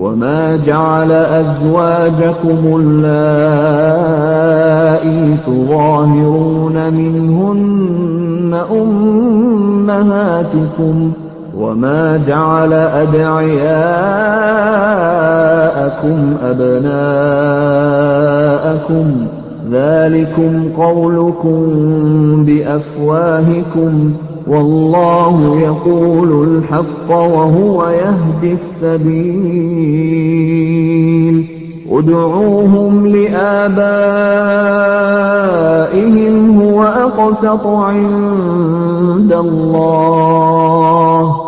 وَمَا جَعَلَ أَزْوَاجَكُمُ اللَّائِي تُظَاهِرُونَ مِنْهُنَّ أُمَّهَاتِكُمْ ۚ وَمَا جَعَلَ أَدْعِيَاءَكُمْ أَبْنَاءَكُمْ ۚ ذَٰلِكُمْ قَوْلُكُم بِأَفْوَاهِكُمْ ۖ وَاللَّهُ يَقُولُ الْحَقَّ وَهُوَ يَهْدِي السَّبِيلَ. ادْعُوهُمْ لِآبَائِهِمْ هُوَ أَقْسَطُ عِندَ اللَّهِ ۚ.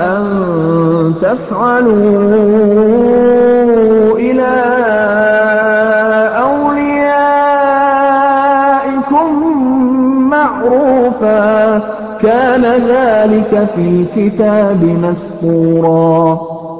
أَن تَفْعَلُوا إِلَىٰ أَوْلِيَائِكُم مَّعْرُوفًا ۚ. كَانَ ذَٰلِكَ فِي الْكِتَابِ مَسْطُورًا.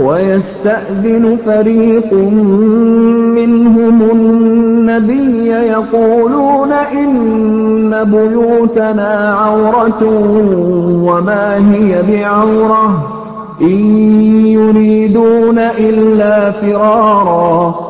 وَيَسْتَأْذِنُ فَرِيقٌ مِّنْهُمُ النَّبِيَّ يَقُولُونَ إِنَّ بُيُوتَنَا عَوْرَةٌ وَمَا هِيَ بِعَوْرَةٍ إِن يُرِيدُونَ إِلَّا فِرَارًا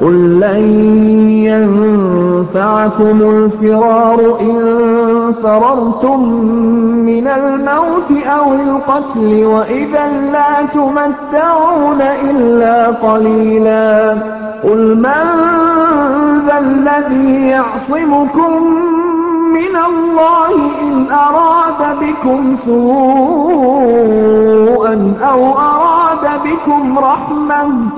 قُل لَّن يَنفَعَكُمُ الْفِرَارُ إِن فَرَرْتُم مِّنَ الْمَوْتِ أَوِ الْقَتْلِ وَإِذًا لَّا تُمَتَّعُونَ إِلَّا قَلِيلًا قُلْ مَن ذَا الَّذِي يَعْصِمُكُم مِّنَ اللَّهِ إِنْ أَرَادَ بِكُمْ سُوءًا أَوْ أَرَادَ بِكُمْ رَحْمَةً ۚ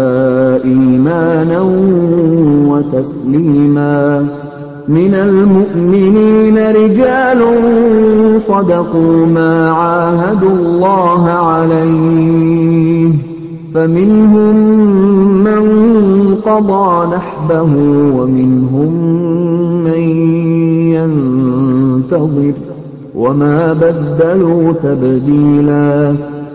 إِيمَانًا وَتَسْلِيمًا مِّنَ الْمُؤْمِنِينَ رِجَالٌ صَدَقُوا مَا عَاهَدُوا اللَّهَ عَلَيْهِ ۖ فَمِنْهُم مَّن قَضَىٰ نَحْبَهُ وَمِنْهُم مَّن يَنتَظِرُ ۖ وَمَا بَدَّلُوا تَبْدِيلًا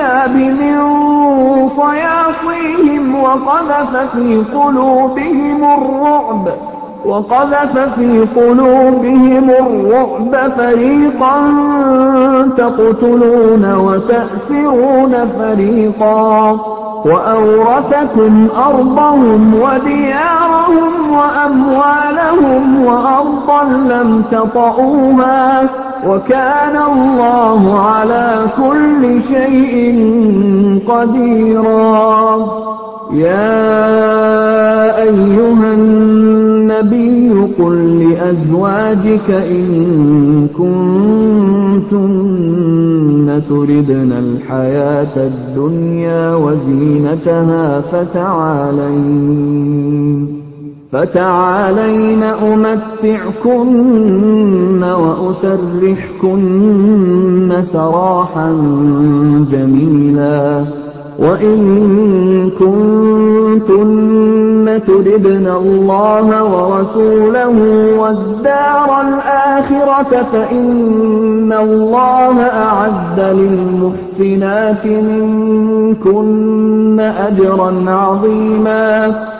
الْكِتَابِ مِن صَيَاصِيهِمْ وَقَذَفَ فِي قُلُوبِهِمُ الرُّعْبَ فَرِيقًا تَقْتُلُونَ وَتَأْسِرُونَ فَرِيقًا ۖ وَأَوْرَثَكُمْ أَرْضَهُمْ وَدِيَارَهُمْ وَأَمْوَالَهُمْ وَأَرْضًا لَّمْ تَطَئُوهَا ۚ. وَكَانَ اللَّهُ عَلَىٰ كُلِّ شَيْءٍ قَدِيرًا. يَا أَيُّهَا النَّبِيُّ قُل لِّأَزْوَاجِكَ إِن كُنتُنَّ تُرِدْنَ الْحَيَاةَ الدُّنْيَا وَزِينَتَهَا فَتَعَالَيْنَ. أُمَتِّعْكُنَّ وَأُسَرِّحْكُنَّ سَرَاحًا جَمِيلًا وَإِن كُنتُنَّ تُرِدْنَ اللَّهَ وَرَسُولَهُ وَالدَّارَ الْآخِرَةَ فَإِنَّ اللَّهَ أَعَدَّ لِلْمُحْسِنَاتِ مِنكُنَّ أَجْرًا عَظِيمًا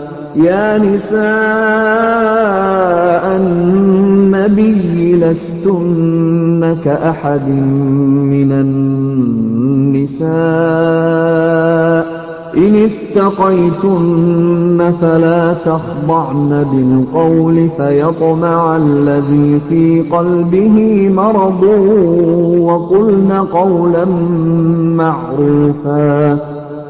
يَا نِسَاءَ النَّبِيِّ لَسْتُنَّ كَأَحَدٍ مِّنَ النِّسَاءِ إِنِ اتَّقَيْتُنَّ فَلَا تَخْضَعْنَ بِالْقَوْلِ فَيَطْمَعَ الَّذِي فِي قَلْبِهِ مَرَضٌ وَقُلْنَ قَوْلًا مَّعْرُوفًا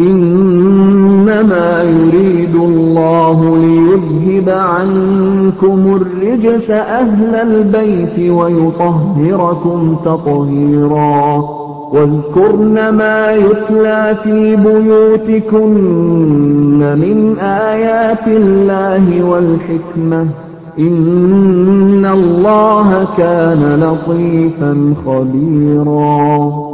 إِنَّمَا يُرِيدُ اللَّهُ لِيُذْهِبَ عَنكُمُ الرِّجْسَ أَهْلَ الْبَيْتِ وَيُطَهِّرَكُمْ تَطْهِيرًا. وَاذْكُرْنَ مَا يُتْلَىٰ فِي بُيُوتِكُنَّ مِنْ آيَاتِ اللَّهِ وَالْحِكْمَةِ ۚ. إِنَّ اللَّهَ كَانَ لَطِيفًا خَبِيرًا.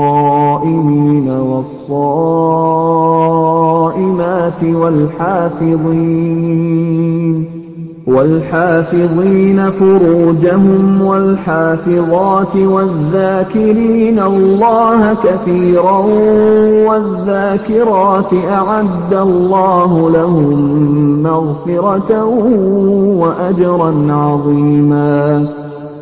وَالصَّائِمِينَ وَالصَّائِمَاتِ وَالْحَافِظِينَ فُرُوجَهُمْ وَالْحَافِظَاتِ وَالذَّاكِرِينَ اللَّهَ كَثِيرًا وَالذَّاكِرَاتِ أَعَدَّ اللَّهُ لَهُم مَّغْفِرَةً وَأَجْرًا عَظِيمًا.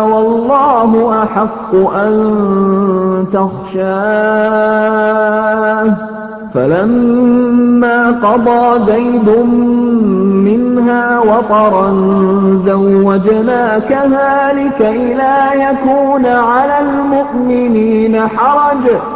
وَاللَّهُ أَحَقُّ أَن تَخْشَاهُ. فَلَمَّا قَضَىٰ زَيْدٌ مِّنْهَا وَطَرًا زَوَّجْنَاكَهَا لِكَيْ لَا يَكُونَ عَلَى الْمُؤْمِنِينَ حَرَجٌ.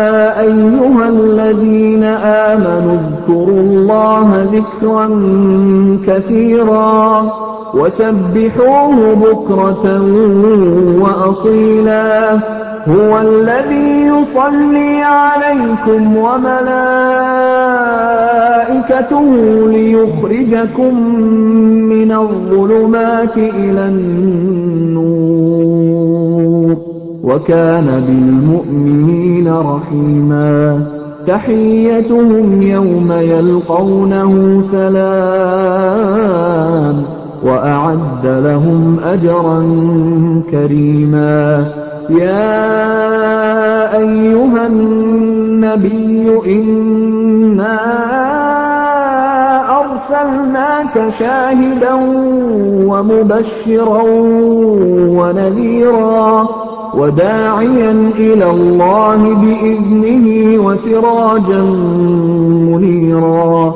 أَيُّهَا الَّذِينَ آمَنُوا اذْكُرُوا اللَّهَ ذِكْرًا كَثِيرًا وَسَبِّحُوهُ بُكْرَةً وَأَصِيلًا هُوَ الَّذِي يُصَلِّي عَلَيْكُمْ وَمَلَائِكَتُهُ لِيُخْرِجَكُم مِّنَ الظُّلُمَاتِ إِلَى النُّورِ ۚ. وَكَانَ بِالْمُؤْمِنِينَ رَحِيمًا. تَحِيَّتُهُمْ يَوْمَ يَلْقَوْنَهُ سَلَامٌ ۚ وَأَعَدَّ لَهُمْ أَجْرًا كَرِيمًا. يَا أَيُّهَا النَّبِيُّ إِنَّا أَرْسَلْنَاكَ شَاهِدًا وَمُبَشِّرًا وَنَذِيرًا. وَدَاعِيًا إِلَى اللَّهِ بِإِذْنِهِ وَسِرَاجًا مُّنِيرًا.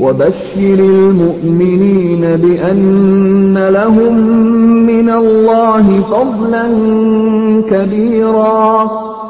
وَبَشِّرِ الْمُؤْمِنِينَ بِأَنَّ لَهُم مِّنَ اللَّهِ فَضْلًا كَبِيرًا.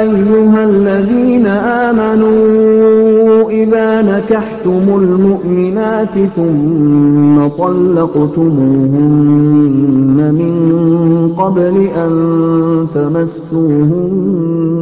أَيُّهَا الَّذِينَ آمَنُوا إِذَا نَكَحْتُمُ الْمُؤْمِنَاتِ ثُمَّ طَلَّقْتُمُوهُنَّ مِن قَبْلِ أَن تَمَسُّوهُنَّ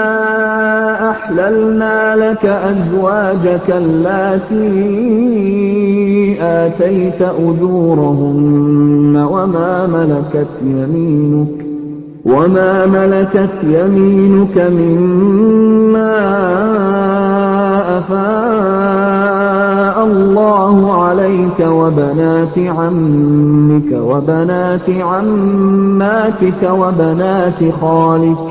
أَحْلَلْنَا لَكَ أَزْوَاجَكَ اللَّاتِي آتَيْتَ أُجُورَهُنَّ وَمَا مَلَكَتْ يَمِينُكَ مِمَّا أَفَاءَ اللَّهُ عَلَيْكَ وَبَنَاتِ عَمِّكَ وَبَنَاتِ عَمَّاتِكَ وَبَنَاتِ خَالِكَ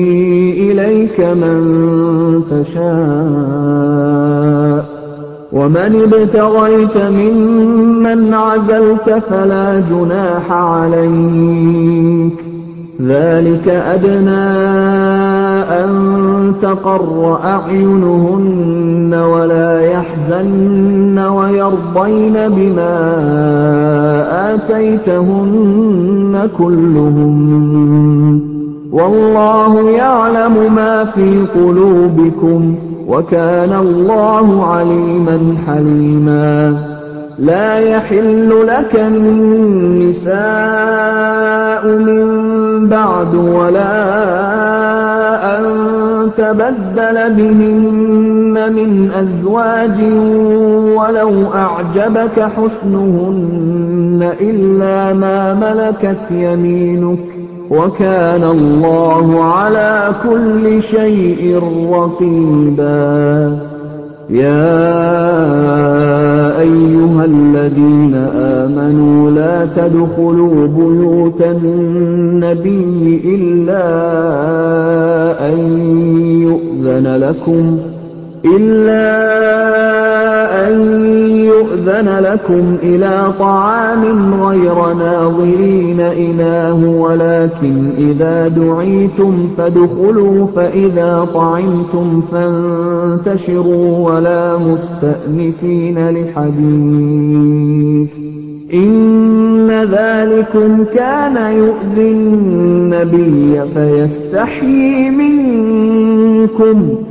إِلَيْكَ مَن تَشَاءُ ۖ. وَمَنِ ابْتَغَيْتَ مِمَّنْ عَزَلْتَ فَلَا جُنَاحَ عَلَيْكَ ۚ. ذَٰلِكَ أَدْنَىٰ أَن تَقَرَّ أَعْيُنُهُنَّ وَلَا يَحْزَنَّ وَيَرْضَيْنَ بِمَا آتَيْتَهُنَّ كُلُّهُنَّ ۚ. وَاللَّهُ يَعْلَمُ مَا فِي قُلُوبِكُمْ ۚ وَكَانَ اللَّهُ عَلِيمًا حَلِيمًا. لَا يَحِلُّ لَكَ النِّسَاءُ مِن بَعْدُ وَلَا أَن تَبَدَّلَ بِهِنَّ مِنْ أَزْوَاجٍ وَلَوْ أَعْجَبَكَ حُسْنُهُنَّ إِلَّا مَا مَلَكَتْ يَمِينُكَ ۗ. وَكَانَ اللَّهُ عَلَىٰ كُلِّ شَيْءٍ رَّقِيبًا. يَا أَيُّهَا الَّذِينَ آمَنُوا لَا تَدْخُلُوا بُيُوتَ النَّبِيِّ إِلَّا أَن يُؤْذَنَ لَكُمْ إِلَىٰ طَعَامٍ غَيْرَ نَاظِرِينَ إِنَاهُ وَلَٰكِنْ إِذَا دُعِيتُمْ فَادْخُلُوا فَإِذَا طَعِمْتُمْ فَانتَشِرُوا وَلَا مُسْتَأْنِسِينَ لِحَدِيثٍ ۚ. إِنَّ ذَٰلِكُمْ كَانَ يُؤْذِي النَّبِيَّ فَيَسْتَحْيِي مِنكُمْ ۖ.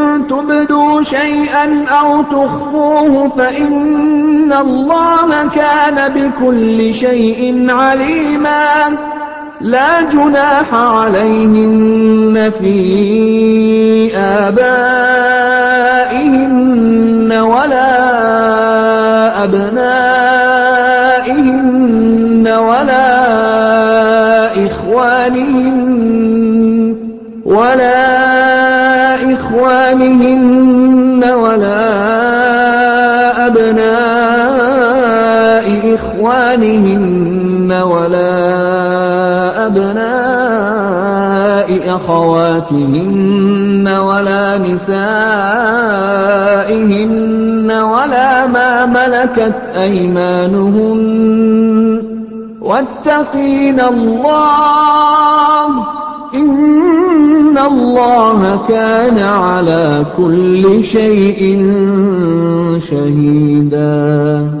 تُبْدُوا شَيْئًا أَوْ تُخْفُوهُ فَإِنَّ اللَّهَ كَانَ بِكُلِّ شَيْءٍ عَلِيمًا. لَّا جُنَاحَ عَلَيْهِنَّ فِي آبَائِهِنَّ وَلَا أَبْنَائِهِنَّ وَلَا إِخْوَانِهِنَّ وَلَا أَبْنَاءِ أَخَوَاتِهِنَّ وَلَا نِسَائِهِنَّ وَلَا مَا مَلَكَتْ أَيْمَانُهُنَّ ۗ. وَاتَّقِينَ اللَّهَ ۚ. إِنَّ اللَّهَ كَانَ عَلَىٰ كُلِّ شَيْءٍ شَهِيدًا.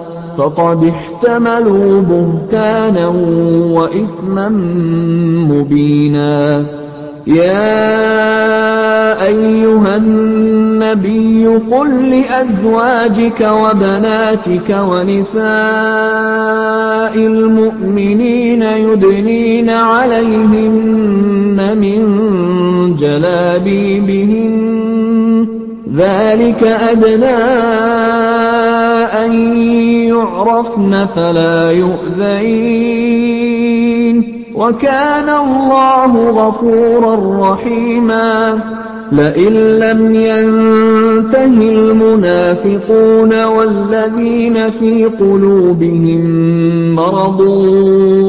فَقَدِ احْتَمَلُوا بُهْتَانًا وَإِثْمًا مُّبِينًا. يَا أَيُّهَا النَّبِيُّ قُل لِّأَزْوَاجِكَ وَبَنَاتِكَ وَنِسَاءِ الْمُؤْمِنِينَ يُدْنِينَ عَلَيْهِنَّ مِن جَلَابِيبِهِنَّ ۚ ذَٰلِكَ أَدْنَىٰ أَن يُعْرَفْنَ فَلَا يُؤْذَيْنَ ۗ. وَكَانَ اللَّهُ غَفُورًا رَّحِيمًا. لَئِن لَّمْ يَنتَهِ الْمُنَافِقُونَ وَالَّذِينَ فِي قُلُوبِهِم مَّرَضٌ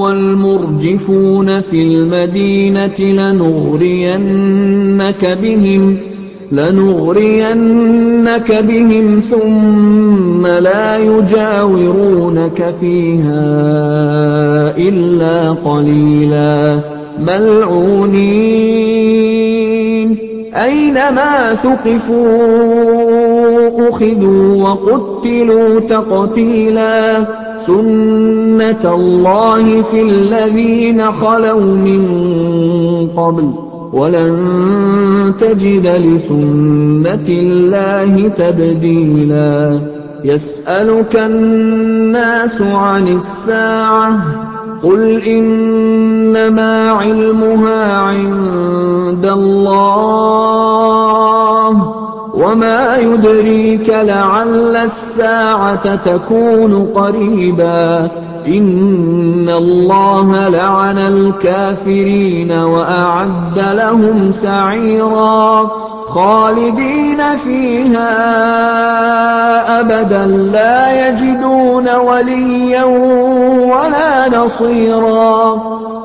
وَالْمُرْجِفُونَ فِي الْمَدِينَةِ لَنُغْرِيَنَّكَ بِهِمْ ثُمَّ لَا يُجَاوِرُونَكَ فِيهَا إِلَّا قَلِيلًا. مَّلْعُونِينَ ۖ. أَيْنَمَا ثُقِفُوا أُخِذُوا وَقُتِّلُوا تَقْتِيلًا ۚ. سُنَّتَ اللَّهِ فِي الَّذِينَ خَلَوْا مِن قَبْلُ ۖ. وَلَن تَجِدَ لِسُنَّةِ اللَّهِ تَبْدِيلًا. يَسْأَلُكَ النَّاسُ عَنِ السَّاعَةِ ۖ قُلْ إِنَّمَا عِلْمُهَا عِندَ اللَّهِ ۚ وَمَا يُدْرِيكَ لَعَلَّ السَّاعَةَ تَكُونُ قَرِيبًا. إِنَّ اللَّهَ لَعَنَ الْكَافِرِينَ وَأَعَدَّ لَهُمْ سَعِيرًا خَالِدِينَ فِيهَا أَبَدًا لَّا يَجِدُونَ وَلِيًّا وَلَا نَصِيرًا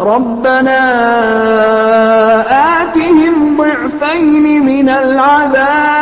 رَبَّنَا آتِهِمْ ضِعْفَيْنِ مِنَ الْعَذَابِ.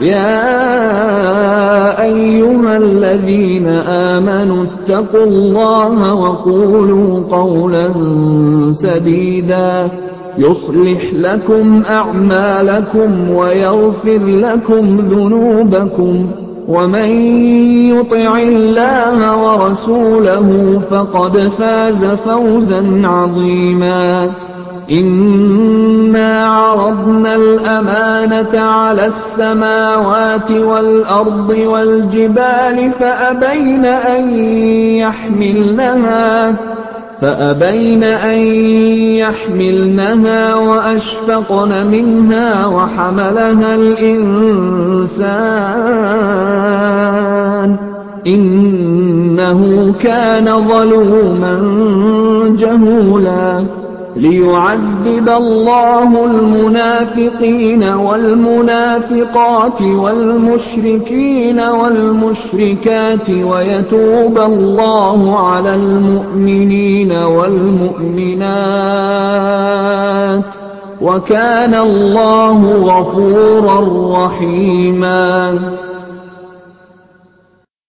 يَا أَيُّهَا الَّذِينَ آمَنُوا اتَّقُوا اللَّهَ وَقُولُوا قَوْلًا سَدِيدًا يُصْلِحْ لَكُمْ أَعْمَالَكُمْ وَيَغْفِرْ لَكُمْ ذُنُوبَكُمْ ۗ وَمَن يُطِعِ اللَّهَ وَرَسُولَهُ فَقَدْ فَازَ فَوْزًا عَظِيمًا الْأَمَانَةَ عَلَى السَّمَاوَاتِ وَالْأَرْضِ وَالْجِبَالِ فَأَبَيْنَ أَن يَحْمِلْنَهَا وَأَشْفَقْنَ مِنْهَا وَحَمَلَهَا الْإِنسَانُ ۖ. إِنَّهُ كَانَ ظَلُومًا جَهُولًا. لِّيُعَذِّبَ اللَّهُ الْمُنَافِقِينَ وَالْمُنَافِقَاتِ وَالْمُشْرِكِينَ وَالْمُشْرِكَاتِ وَيَتُوبَ اللَّهُ عَلَى الْمُؤْمِنِينَ وَالْمُؤْمِنَاتِ ۗ وَكَانَ اللَّهُ غَفُورًا رَّحِيمًا